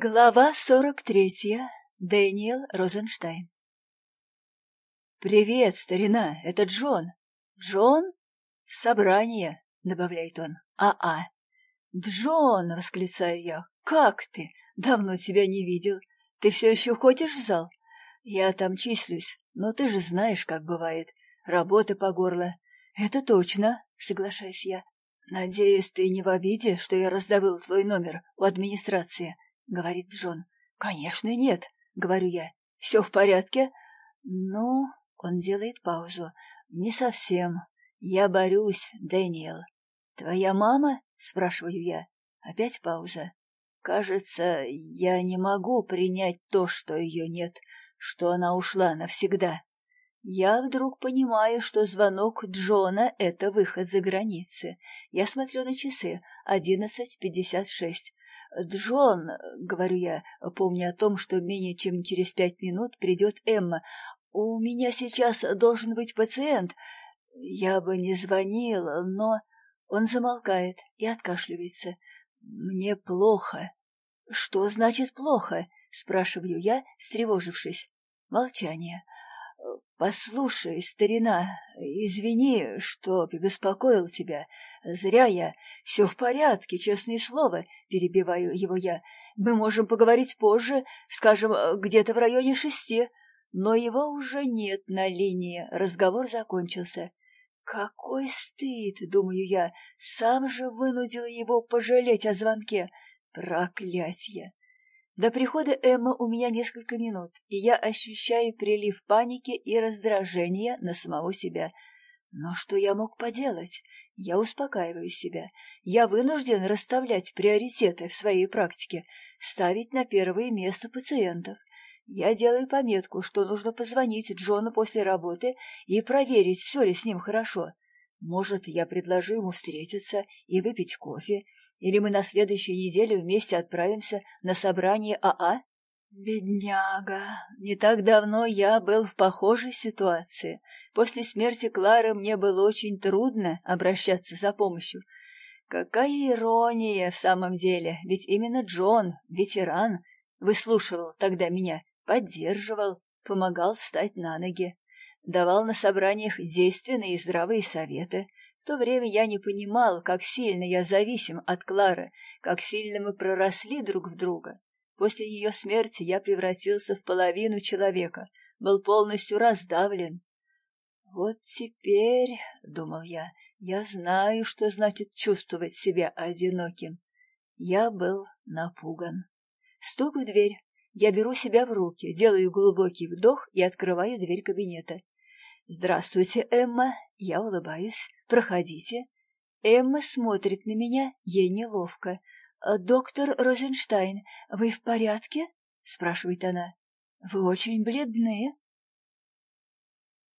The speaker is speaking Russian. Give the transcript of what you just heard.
Глава сорок третья. Дэниел Розенштайн. «Привет, старина, это Джон». «Джон?» «Собрание», — добавляет он. «А-а». «Джон!» — восклицаю я. «Как ты? Давно тебя не видел. Ты все еще ходишь в зал?» «Я там числюсь, но ты же знаешь, как бывает. Работа по горло». «Это точно», — соглашаюсь я. «Надеюсь, ты не в обиде, что я раздобыл твой номер у администрации?» — говорит Джон. «Конечно нет», — говорю я. «Все в порядке?» «Ну...» — он делает паузу. «Не совсем. Я борюсь, Дэниел». «Твоя мама?» — спрашиваю я. Опять пауза. «Кажется, я не могу принять то, что ее нет, что она ушла навсегда». Я вдруг понимаю, что звонок Джона — это выход за границы. Я смотрю на часы. Одиннадцать пятьдесят шесть. «Джон», — говорю я, помня о том, что менее чем через пять минут придет Эмма, — «у меня сейчас должен быть пациент. Я бы не звонил, но...» Он замолкает и откашливается. «Мне плохо». «Что значит плохо?» — спрашиваю я, встревожившись. Молчание. «Послушай, старина, извини, что беспокоил тебя. Зря я. Все в порядке, честное слово», — перебиваю его я. «Мы можем поговорить позже, скажем, где-то в районе шести». Но его уже нет на линии, разговор закончился. «Какой стыд!» — думаю я. «Сам же вынудил его пожалеть о звонке. Проклятье!» До прихода Эммы у меня несколько минут, и я ощущаю прилив паники и раздражения на самого себя. Но что я мог поделать? Я успокаиваю себя. Я вынужден расставлять приоритеты в своей практике, ставить на первое место пациентов. Я делаю пометку, что нужно позвонить Джону после работы и проверить, все ли с ним хорошо. Может, я предложу ему встретиться и выпить кофе, или мы на следующей неделе вместе отправимся на собрание АА? Бедняга, не так давно я был в похожей ситуации. После смерти Клары мне было очень трудно обращаться за помощью. Какая ирония в самом деле, ведь именно Джон, ветеран, выслушивал тогда меня, поддерживал, помогал встать на ноги, давал на собраниях действенные и здравые советы, то время я не понимал, как сильно я зависим от Клары, как сильно мы проросли друг в друга. После ее смерти я превратился в половину человека, был полностью раздавлен. «Вот теперь, — думал я, — я знаю, что значит чувствовать себя одиноким. Я был напуган. Стук в дверь. Я беру себя в руки, делаю глубокий вдох и открываю дверь кабинета. «Здравствуйте, Эмма!» Я улыбаюсь. «Проходите». Эмма смотрит на меня, ей неловко. «Доктор Розенштайн, вы в порядке?» — спрашивает она. «Вы очень бледны»,